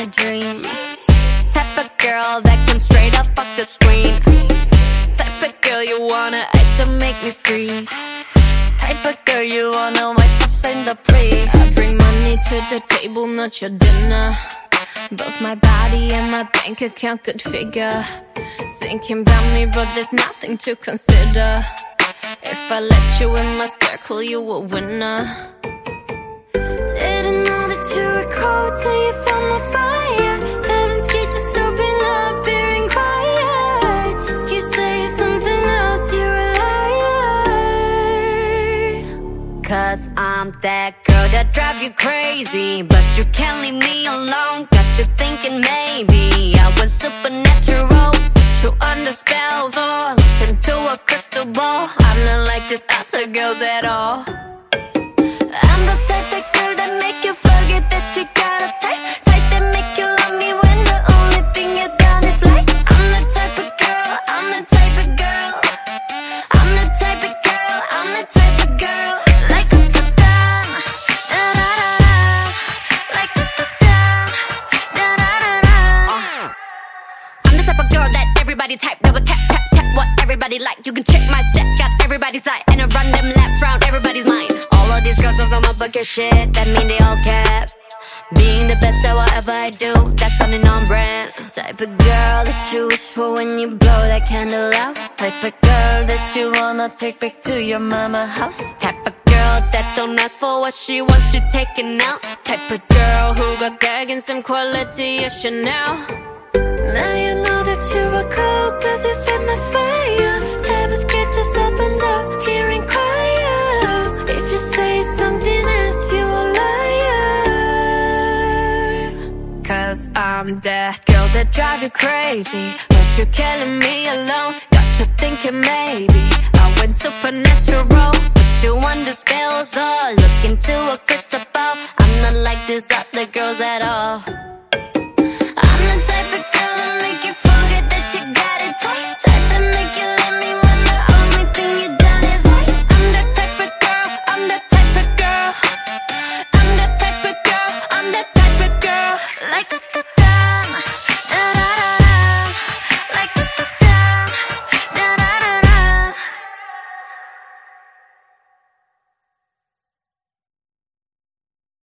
wanna dream. Type of girl that comes straight up fuck the screen. Type of girl you wanna ice and make me freeze. Type of girl you wanna wipe up, send the plea. I bring money to the table, not your dinner. Both my body and my bank account could figure. Thinking about me, but there's nothing to consider. If I let you in my circle, you a winner. Didn't know that you were cold till you Cause I'm that girl that drive you crazy. But you can't leave me alone. Got you thinking maybe I was supernatural. Put you under spells or look into a crystal ball. I'm not like these other girls at all. I'm the type of girl that make you forget that you girl that everybody type, would tap tap tap what everybody like. You can check my steps, got everybody's eye, and I run them laps round everybody's mind. All of these girls on my bucket shit, that mean they all cap. Being the best at whatever I do, that's something on brand. Type of girl that you wish for when you blow that candle out. Type of girl that you wanna take back to your mama house. Type of girl that don't ask for what she wants, you taking out. Type of girl who got gag and some quality, yeah, Chanel. Now you know you were cold cause my fire. Heaven's here in If you say something you a liar. Cause I'm that girl that drive you crazy But you're killing me alone. Got you thinking maybe I went supernatural Put you under spells or look into a crystal ball I'm not like these other girls